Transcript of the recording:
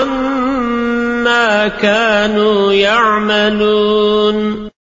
عما كانوا يعملون